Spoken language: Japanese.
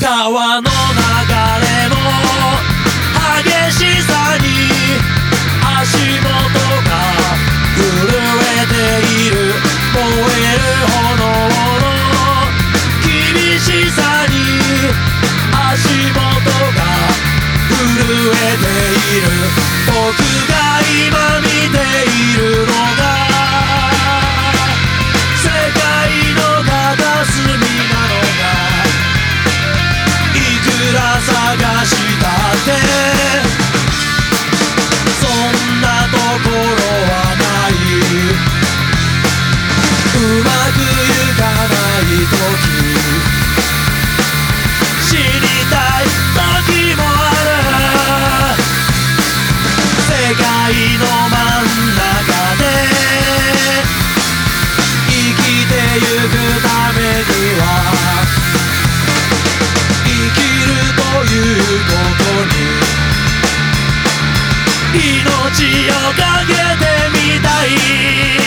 川の流れも激しさに足元が震えている燃える炎の厳しさに足元が震えている僕が今うまくいかない時知りたい時もある世界の真ん中で生きてゆくためには生きるということに命をかけてみたい